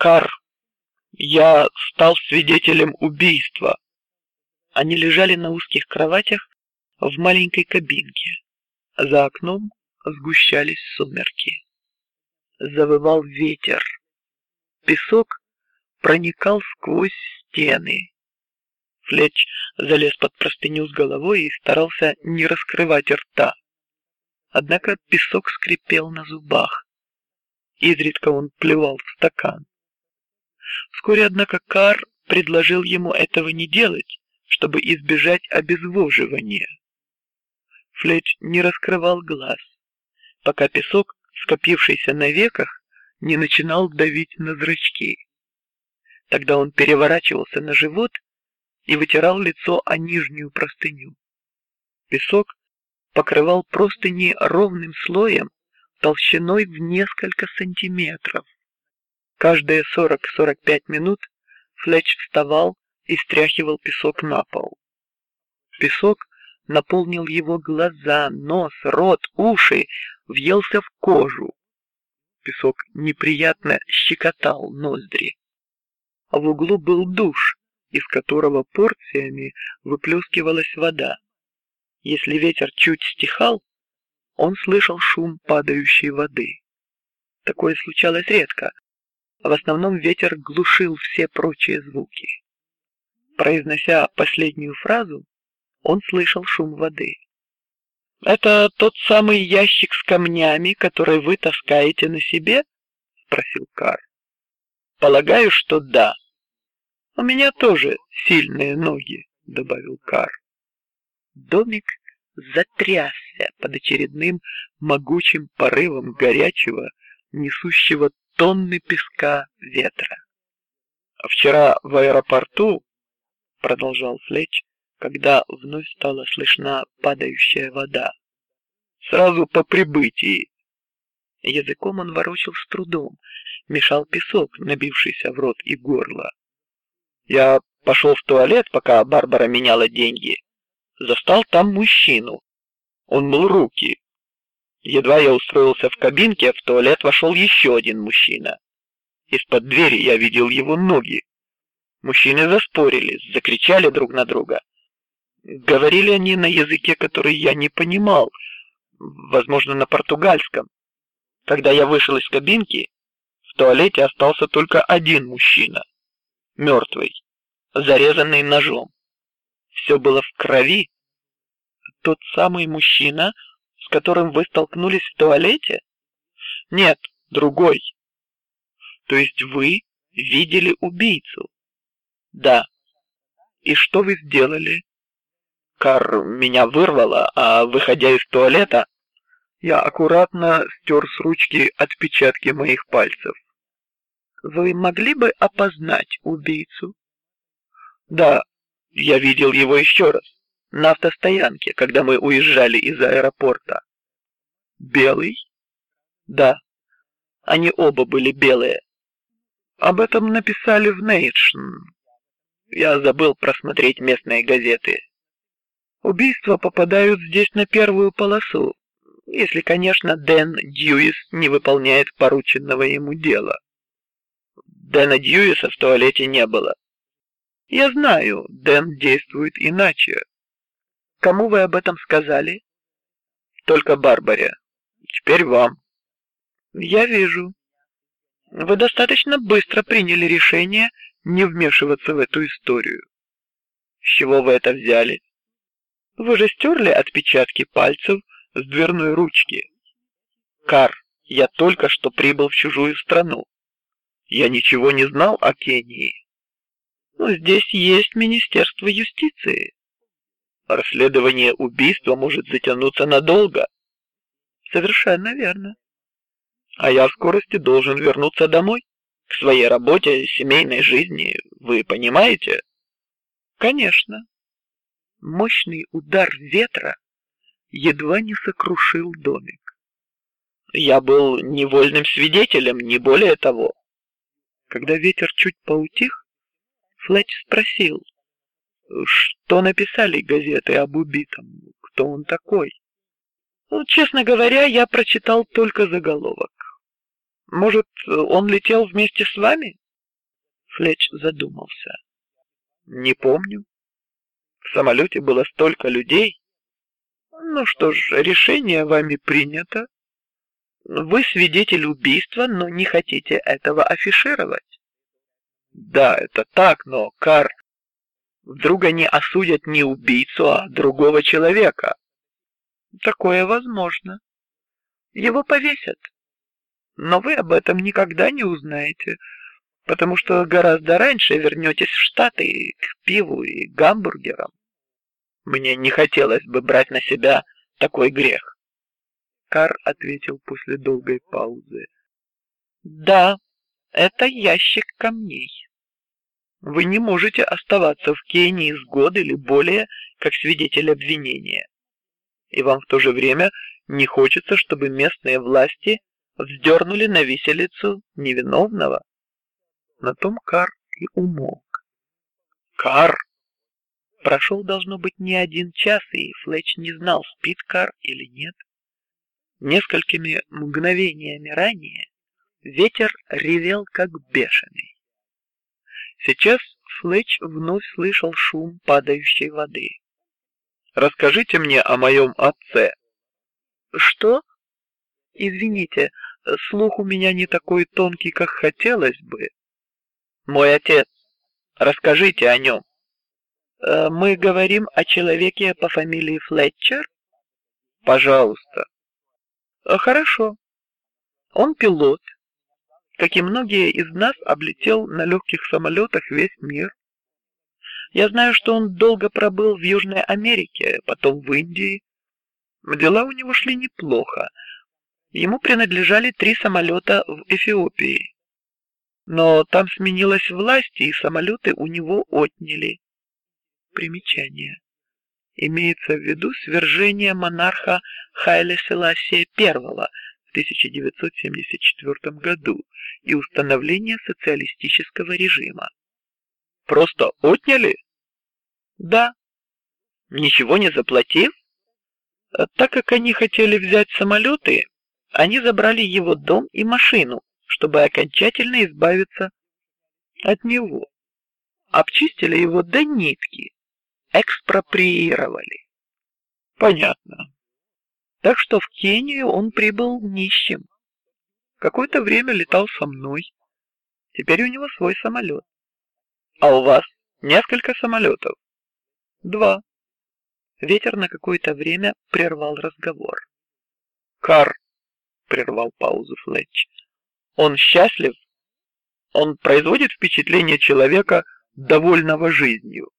Кар, я стал свидетелем убийства. Они лежали на узких кроватях в маленькой кабинке. За окном сгущались сумерки. Завывал ветер. Песок проникал сквозь стены. Флетч залез под простыню с головой и старался не раскрывать рта. Однако песок скрипел на зубах. Изредка он плевал в стакан. Вскоре, однако, Кар предложил ему этого не делать, чтобы избежать обезвоживания. Флетч не раскрывал глаз, пока песок, скопившийся на веках, не начинал давить на зрачки. Тогда он переворачивался на живот и вытирал лицо о нижнюю простыню. Песок покрывал простыни ровным слоем толщиной в несколько сантиметров. Каждые сорок-сорок пять минут Флетч вставал и стряхивал песок на пол. Песок наполнил его глаза, нос, рот, уши, въелся в кожу. Песок неприятно щекотал ноздри. А в углу был душ, из которого порциями выплескивалась вода. Если ветер чуть стихал, он слышал шум падающей воды. Такое случалось редко. В основном ветер глушил все прочие звуки. Произнося последнюю фразу, он слышал шум воды. Это тот самый ящик с камнями, который вы таскаете на себе? – спросил Кар. Полагаю, что да. У меня тоже сильные ноги, добавил Кар. Домик затрясся под очередным могучим порывом горячего, несущего тонны песка ветра. Вчера в аэропорту, продолжал Флетч, когда вновь стала слышна падающая вода. Сразу по прибытии. Языком он ворочил с трудом, мешал песок, набившийся в рот и горло. Я пошел в туалет, пока Барбара меняла деньги. Застал там мужчину. Он мыл руки. Едва я устроился в кабинке, в туалет вошел еще один мужчина. Из-под двери я видел его ноги. Мужчины заспорили, закричали друг на друга. Говорили они на языке, который я не понимал, возможно, на португальском. Когда я вышел из кабинки, в туалете остался только один мужчина, мертвый, зарезанный ножом. Все было в крови. Тот самый мужчина, с которым вы столкнулись в туалете? Нет, другой. То есть вы видели убийцу? Да. И что вы сделали? Кар меня вырвало, а выходя из туалета, я аккуратно стер с ручки отпечатки моих пальцев. Вы могли бы опознать убийцу? Да, я видел его еще раз на автостоянке, когда мы уезжали из аэропорта. Белый? Да, они оба были белые. Об этом написали в Nation. Я забыл просмотреть местные газеты. Убийства попадают здесь на первую полосу, если, конечно, Дэн Дьюис не выполняет порученного ему дела. Дэна Дьюиса в туалете не было. Я знаю, Дэн действует иначе. Кому вы об этом сказали? Только Барбаре. Теперь вам. Я вижу. Вы достаточно быстро приняли решение не вмешиваться в эту историю. С чего вы это взяли? Вы же стерли отпечатки пальцев с дверной ручки. Кар, я только что прибыл в чужую страну. Я ничего не знал о Кении. Но здесь есть министерство юстиции. Расследование убийства может затянуться надолго. Совершенно верно. А я в скорости должен вернуться домой, к своей работе, семейной жизни. Вы понимаете? Конечно. Мощный удар ветра едва не сокрушил домик. Я был невольным свидетелем, не более того. Когда ветер чуть поутих, Флетч спросил, что написали газеты об убитом, кто он такой. Ну, честно говоря, я прочитал только заголовок. Может, он летел вместе с вами? Флетч задумался. Не помню. В самолете было столько людей. Ну что ж, решение вами принято. Вы свидетель убийства, но не хотите этого афишировать. Да, это так, но Кар, вдруг они осудят не убийцу, а другого человека. Такое возможно. Его повесят, но вы об этом никогда не узнаете, потому что гораздо раньше вернетесь в Штаты к пиву и гамбургерам. Мне не хотелось бы брать на себя такой грех. Кар ответил после долгой паузы. Да, это ящик камней. Вы не можете оставаться в Кении с год или более как свидетель обвинения, и вам в то же время не хочется, чтобы местные власти вздернули на виселицу невиновного. На том Кар и умолк. Кар прошел должно быть не один час, и Флетч не знал, спит Кар или нет. Несколькими мгновениями ранее ветер ревел как бешеный. Сейчас Флетч вновь слышал шум падающей воды. Расскажите мне о моем отце. Что? Извините, слух у меня не такой тонкий, как хотелось бы. Мой отец. Расскажите о нем. Э, мы говорим о человеке по фамилии Флетчер. Пожалуйста. Э, хорошо. Он пилот, как и многие из нас, облетел на легких самолетах весь мир. Я знаю, что он долго пробыл в Южной Америке, потом в Индии. Дела у него шли неплохо. Ему принадлежали три самолета в Эфиопии, но там сменилась власть и самолеты у него отняли. Примечание. Имеется в виду свержение монарха Хайле Селасия I 1974 году и установление социалистического режима. Просто отняли? Да. Ничего не заплатив? Так как они хотели взять самолеты, они забрали его дом и машину, чтобы окончательно избавиться от него. Обчистили его до нитки, экспроприировали. Понятно. Так что в Кению он прибыл нищим. Какое-то время летал со мной. Теперь у него свой самолет. А у вас несколько самолетов? Два. Ветер на какое-то время прервал разговор. Кар, прервал паузу Флетч. Он счастлив. Он производит впечатление человека довольного жизнью.